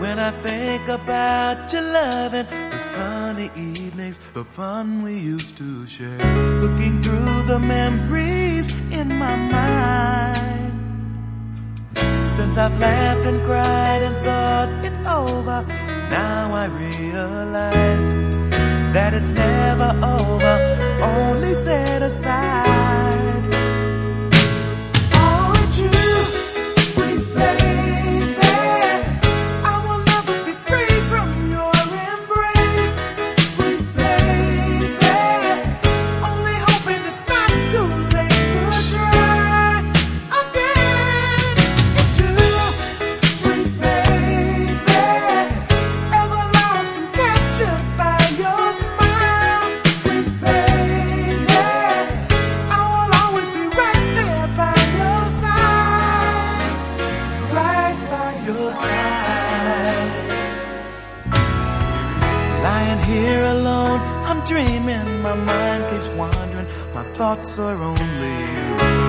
When I think about your loving, the sunny evenings, the fun we used to share, looking through the memories in my mind. Since I've laughed and cried and thought it over, now I realize that it's never over, Lying here alone, I'm dreaming. My mind keeps wandering. My thoughts are only.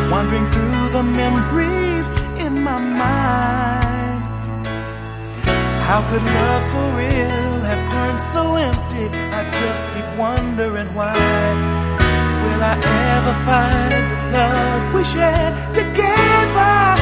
Wandering through the memories in my mind. How could love so real have turned so empty? I just keep wondering why. Will I ever find the love we shared together?